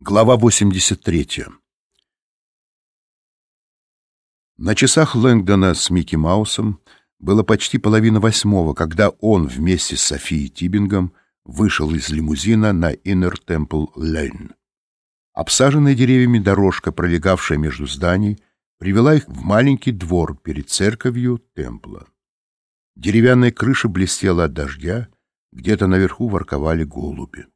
Глава 83. На часах Лэнгдона с Микки Маусом было почти половина восьмого, когда он вместе с Софией Тибингом вышел из лимузина на Inner Temple Lane. Обсаженная деревьями дорожка, пролегавшая между зданий, привела их в маленький двор перед церковью Темпла. Деревянная крыша блестела от дождя, где-то наверху ворковали голуби.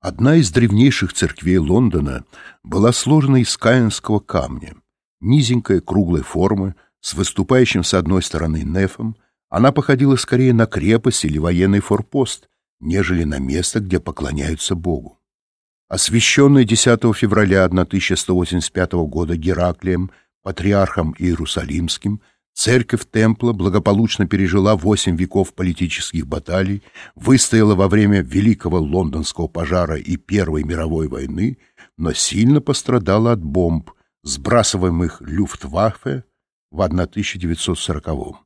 Одна из древнейших церквей Лондона была сложена из каинского камня. Низенькая, круглой формы, с выступающим с одной стороны нефом, она походила скорее на крепость или военный форпост, нежели на место, где поклоняются Богу. Освященная 10 февраля 1185 года Гераклием, патриархом Иерусалимским, Церковь Темпла благополучно пережила восемь веков политических баталий, выстояла во время Великого Лондонского пожара и Первой мировой войны, но сильно пострадала от бомб, сбрасываемых Люфтваффе в 1940-м.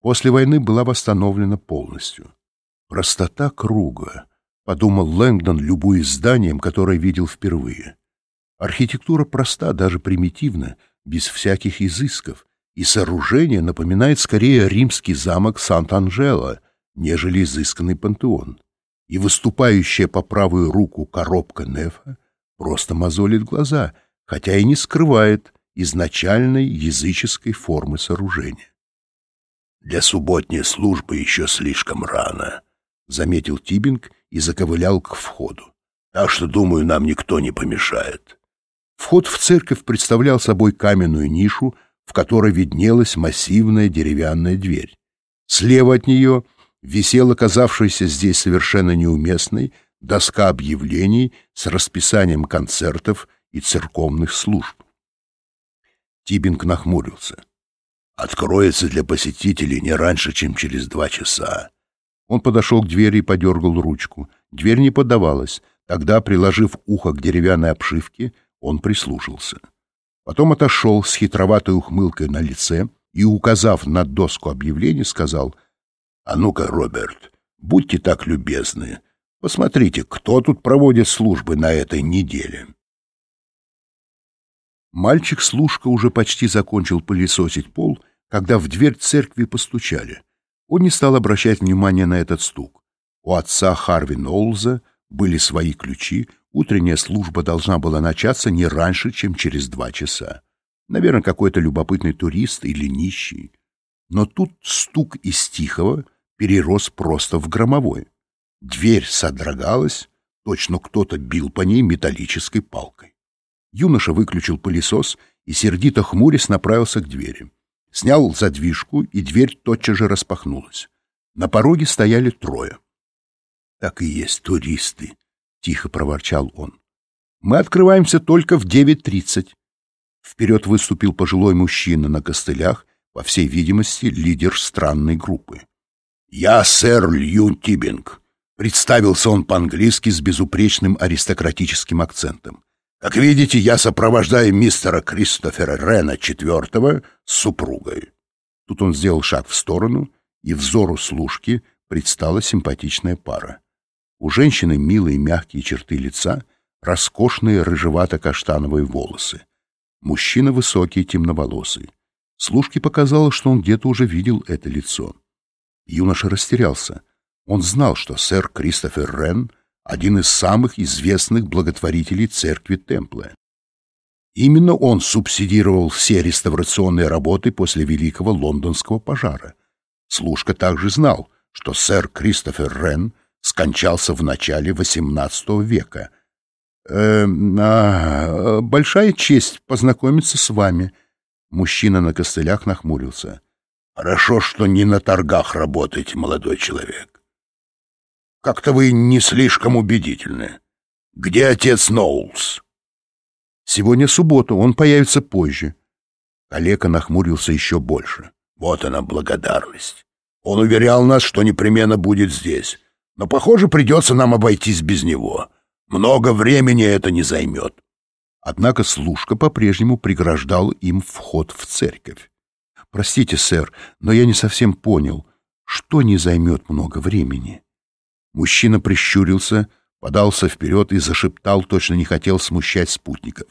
После войны была восстановлена полностью. «Простота круга», — подумал Лэнгдон, любуясь зданием, которое видел впервые. Архитектура проста, даже примитивна, без всяких изысков — и сооружение напоминает скорее римский замок Сант-Анджело, нежели изысканный пантеон, и выступающая по правую руку коробка Нефа просто мозолит глаза, хотя и не скрывает изначальной языческой формы сооружения. «Для субботней службы еще слишком рано», — заметил Тибинг и заковылял к входу. «Так что, думаю, нам никто не помешает». Вход в церковь представлял собой каменную нишу, в которой виднелась массивная деревянная дверь. Слева от нее висела казавшаяся здесь совершенно неуместной доска объявлений с расписанием концертов и церковных служб. Тибинг нахмурился. «Откроется для посетителей не раньше, чем через два часа». Он подошел к двери и подергал ручку. Дверь не поддавалась. Тогда, приложив ухо к деревянной обшивке, он прислушался. Потом отошел с хитроватой ухмылкой на лице и, указав на доску объявлений, сказал, «А ну-ка, Роберт, будьте так любезны, посмотрите, кто тут проводит службы на этой неделе». Мальчик-служка уже почти закончил пылесосить пол, когда в дверь церкви постучали. Он не стал обращать внимания на этот стук. У отца Харви Ноулза были свои ключи, Утренняя служба должна была начаться не раньше, чем через два часа. Наверное, какой-то любопытный турист или нищий. Но тут стук из тихого перерос просто в громовой. Дверь содрогалась, точно кто-то бил по ней металлической палкой. Юноша выключил пылесос и, сердито хмурясь, направился к двери. Снял задвижку, и дверь тотчас же распахнулась. На пороге стояли трое. Так и есть туристы, — тихо проворчал он. «Мы открываемся только в девять тридцать». Вперед выступил пожилой мужчина на костылях, по всей видимости, лидер странной группы. «Я сэр Льюн Тибинг», — представился он по-английски с безупречным аристократическим акцентом. «Как видите, я сопровождаю мистера Кристофера Рена IV с супругой». Тут он сделал шаг в сторону, и взору служки предстала симпатичная пара. У женщины милые мягкие черты лица, роскошные рыжевато-каштановые волосы. Мужчина высокий, темноволосый. Служке показалось, что он где-то уже видел это лицо. Юноша растерялся. Он знал, что сэр Кристофер Рен — один из самых известных благотворителей церкви Темпла. Именно он субсидировал все реставрационные работы после Великого Лондонского пожара. Служка также знал, что сэр Кристофер Рен скончался в начале XVIII века. «Э, «Большая честь познакомиться с вами». Мужчина на костылях нахмурился. «Хорошо, что не на торгах работаете, молодой человек. Как-то вы не слишком убедительны. Где отец Ноулс?» «Сегодня суббота, он появится позже». Калека нахмурился еще больше. «Вот она благодарность. Он уверял нас, что непременно будет здесь. Но, похоже, придется нам обойтись без него. Много времени это не займет. Однако служка по-прежнему преграждал им вход в церковь. «Простите, сэр, но я не совсем понял, что не займет много времени?» Мужчина прищурился, подался вперед и зашептал, точно не хотел смущать спутников.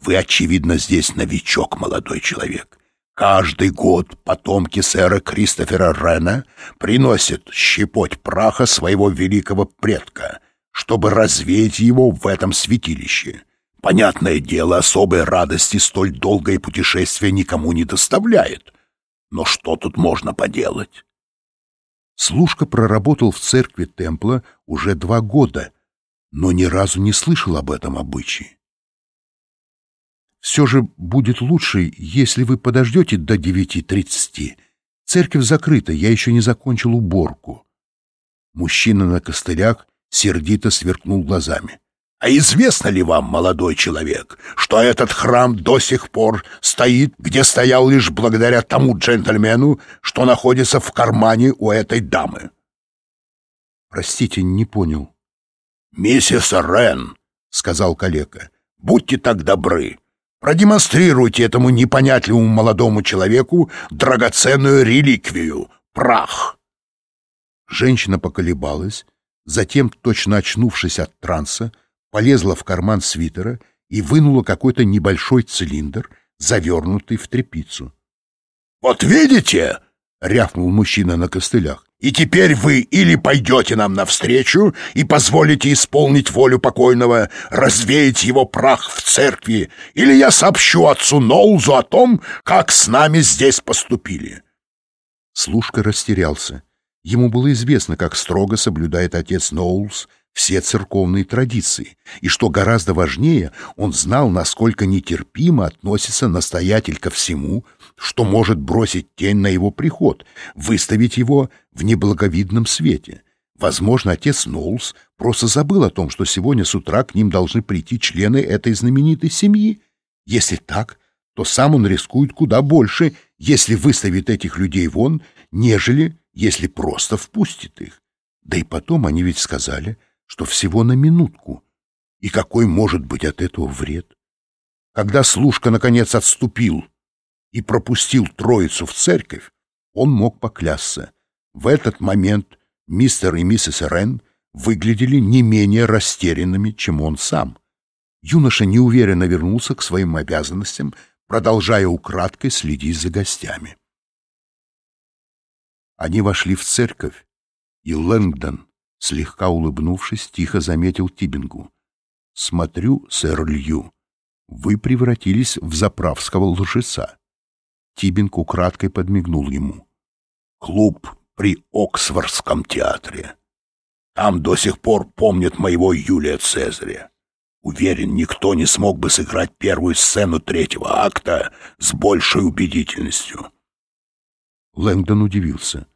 «Вы, очевидно, здесь новичок, молодой человек. Каждый год потомки сэра Кристофера Рена приносят щепоть праха своего великого предка, чтобы развеять его в этом святилище. Понятное дело, особой радости столь долгое путешествие никому не доставляет. Но что тут можно поделать? Служка проработал в церкви Темпла уже два года, но ни разу не слышал об этом обычае. Все же будет лучше, если вы подождете до девяти тридцати. Церковь закрыта, я еще не закончил уборку. Мужчина на костылях сердито сверкнул глазами. А известно ли вам, молодой человек, что этот храм до сих пор стоит, где стоял лишь благодаря тому джентльмену, что находится в кармане у этой дамы? Простите, не понял. Миссис Рен, сказал калека, будьте так добры, Продемонстрируйте этому непонятливому молодому человеку драгоценную реликвию — прах. Женщина поколебалась, затем, точно очнувшись от транса, полезла в карман свитера и вынула какой-то небольшой цилиндр, завернутый в тряпицу. «Вот видите!» — рявкнул мужчина на костылях. И теперь вы или пойдете нам навстречу и позволите исполнить волю покойного, развеять его прах в церкви, или я сообщу отцу Ноузу о том, как с нами здесь поступили». Служка растерялся. Ему было известно, как строго соблюдает отец Ноулс все церковные традиции, и, что гораздо важнее, он знал, насколько нетерпимо относится настоятель ко всему, что может бросить тень на его приход, выставить его в неблаговидном свете. Возможно, отец Ноулс просто забыл о том, что сегодня с утра к ним должны прийти члены этой знаменитой семьи. Если так, то сам он рискует куда больше, если выставит этих людей вон, нежели если просто впустит их. Да и потом они ведь сказали, что всего на минутку. И какой может быть от этого вред? Когда служка наконец отступил и пропустил троицу в церковь, он мог поклясться. В этот момент мистер и миссис Рен выглядели не менее растерянными, чем он сам. Юноша неуверенно вернулся к своим обязанностям, продолжая украдкой следить за гостями. Они вошли в церковь, и Лэнгдон слегка улыбнувшись, тихо заметил Тибингу. «Смотрю, сэр Лью, вы превратились в заправского лжеца». Тибинг украдкой подмигнул ему. «Клуб при Оксфордском театре. Там до сих пор помнят моего Юлия Цезаря. Уверен, никто не смог бы сыграть первую сцену третьего акта с большей убедительностью». Лэнгдон удивился.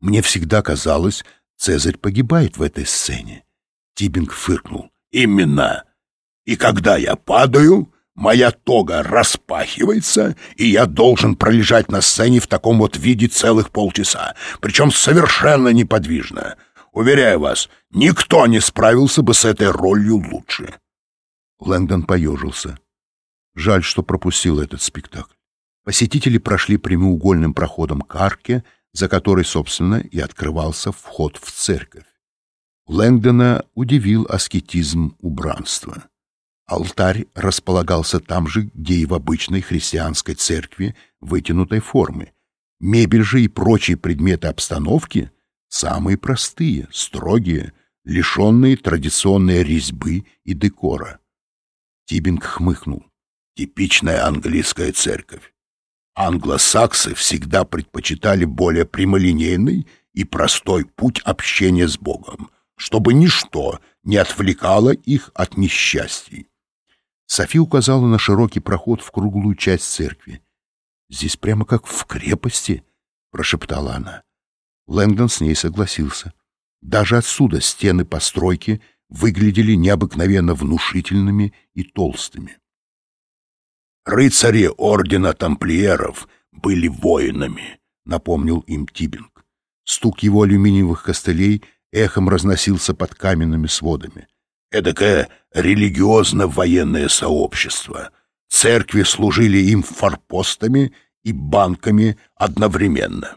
«Мне всегда казалось, Цезарь погибает в этой сцене. Тибинг фыркнул. «Именно. И когда я падаю, моя тога распахивается, и я должен пролежать на сцене в таком вот виде целых полчаса, причем совершенно неподвижно. Уверяю вас, никто не справился бы с этой ролью лучше». Лэнгдон поежился. Жаль, что пропустил этот спектакль. Посетители прошли прямоугольным проходом к арке, за которой, собственно, и открывался вход в церковь. Лэнгдона удивил аскетизм убранства. Алтарь располагался там же, где и в обычной христианской церкви вытянутой формы. Мебель же и прочие предметы обстановки самые простые, строгие, лишенные традиционной резьбы и декора. Тибинг хмыкнул. Типичная английская церковь. Англосаксы всегда предпочитали более прямолинейный и простой путь общения с Богом, чтобы ничто не отвлекало их от несчастий. Софи указала на широкий проход в круглую часть церкви. «Здесь прямо как в крепости», — прошептала она. Лэнгдон с ней согласился. Даже отсюда стены постройки выглядели необыкновенно внушительными и толстыми. Рыцари ордена тамплиеров были воинами, напомнил им Тибинг. Стук его алюминиевых костылей эхом разносился под каменными сводами. Эдакое религиозно-военное сообщество. Церкви служили им форпостами и банками одновременно.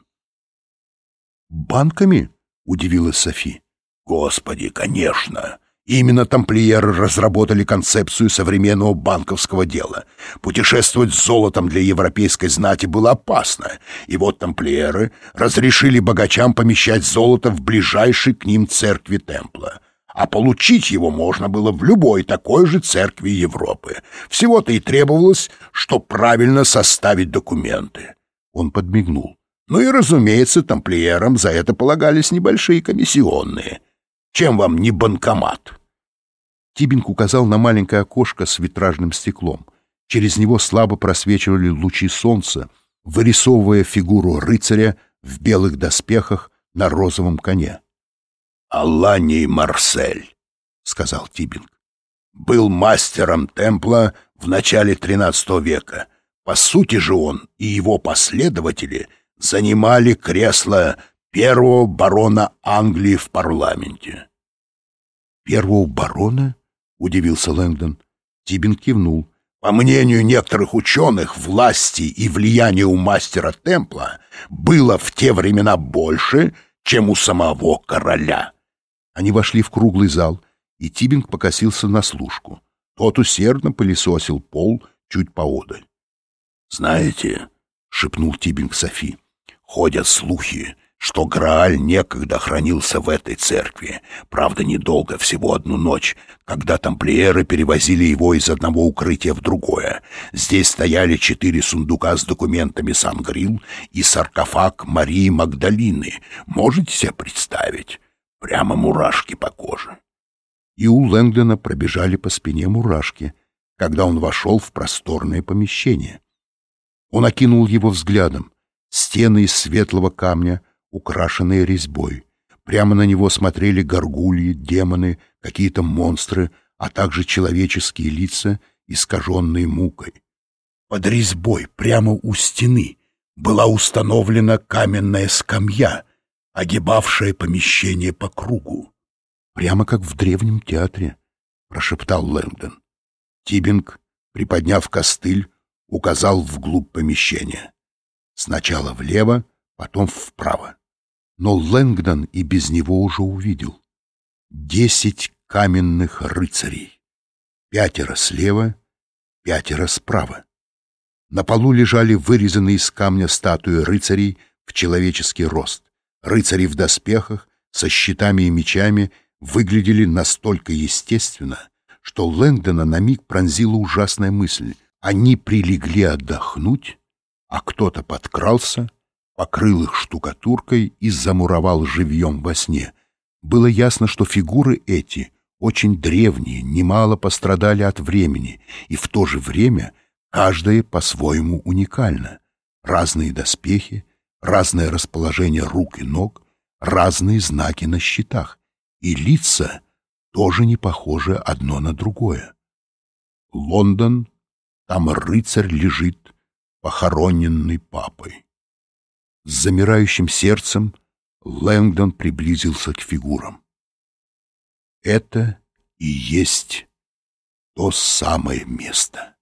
«Банками?» — удивилась Софи. «Господи, конечно! Именно тамплиеры разработали концепцию современного банковского дела. Путешествовать с золотом для европейской знати было опасно, и вот тамплиеры разрешили богачам помещать золото в ближайшей к ним церкви Темпла. А получить его можно было в любой такой же церкви Европы. Всего-то и требовалось, что правильно составить документы. Он подмигнул. Ну и, разумеется, тамплиерам за это полагались небольшие комиссионные. Чем вам не банкомат?» Тибинг указал на маленькое окошко с витражным стеклом. Через него слабо просвечивали лучи солнца, вырисовывая фигуру рыцаря в белых доспехах на розовом коне. «Алланий Марсель», — сказал Тибинг, — «был мастером темпла в начале XIII века. По сути же он и его последователи занимали кресло первого барона Англии в парламенте. «Первого барона?» — удивился Лэнгдон. Тибин кивнул. По мнению некоторых ученых, власти и влияния у мастера Темпла было в те времена больше, чем у самого короля. Они вошли в круглый зал, и Тибинг покосился на служку. Тот усердно пылесосил пол чуть поодаль. «Знаете», — шепнул Тибинг Софи, — «ходят слухи, что Грааль некогда хранился в этой церкви, правда, недолго, всего одну ночь, когда тамплиеры перевозили его из одного укрытия в другое. Здесь стояли четыре сундука с документами Сан-Грил и саркофаг Марии Магдалины. Можете себе представить? Прямо мурашки по коже. И у Лэнгдона пробежали по спине мурашки, когда он вошел в просторное помещение. Он окинул его взглядом. Стены из светлого камня — украшенные резьбой. Прямо на него смотрели горгульи, демоны, какие-то монстры, а также человеческие лица, искаженные мукой. Под резьбой, прямо у стены, была установлена каменная скамья, огибавшая помещение по кругу. «Прямо как в древнем театре», — прошептал Лэндон. Тибинг, приподняв костыль, указал вглубь помещения. Сначала влево, потом вправо. Но Лэнгдон и без него уже увидел. Десять каменных рыцарей. Пятеро слева, пятеро справа. На полу лежали вырезанные из камня статуи рыцарей в человеческий рост. Рыцари в доспехах, со щитами и мечами выглядели настолько естественно, что Лэнгдона на миг пронзила ужасная мысль. Они прилегли отдохнуть, а кто-то подкрался покрыл их штукатуркой и замуровал живьем во сне. Было ясно, что фигуры эти очень древние, немало пострадали от времени, и в то же время каждая по-своему уникальна. Разные доспехи, разное расположение рук и ног, разные знаки на щитах, и лица тоже не похожи одно на другое. Лондон, там рыцарь лежит, похороненный папой. С замирающим сердцем Лэнгдон приблизился к фигурам. Это и есть то самое место.